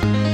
Bye.